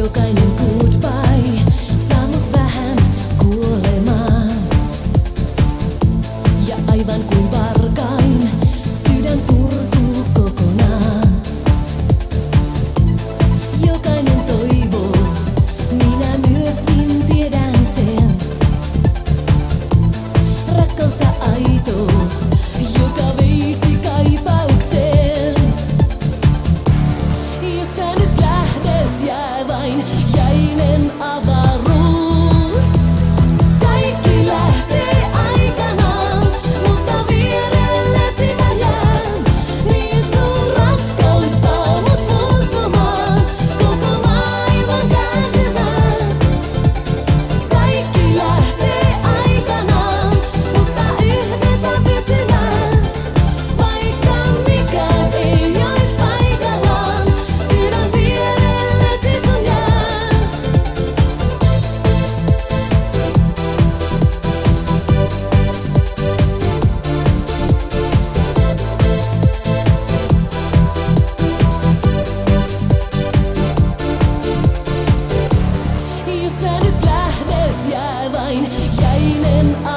jokainen goodbye, vähän. Ja aivan kuin Jos sä nyt lähdet, jää vain jäinen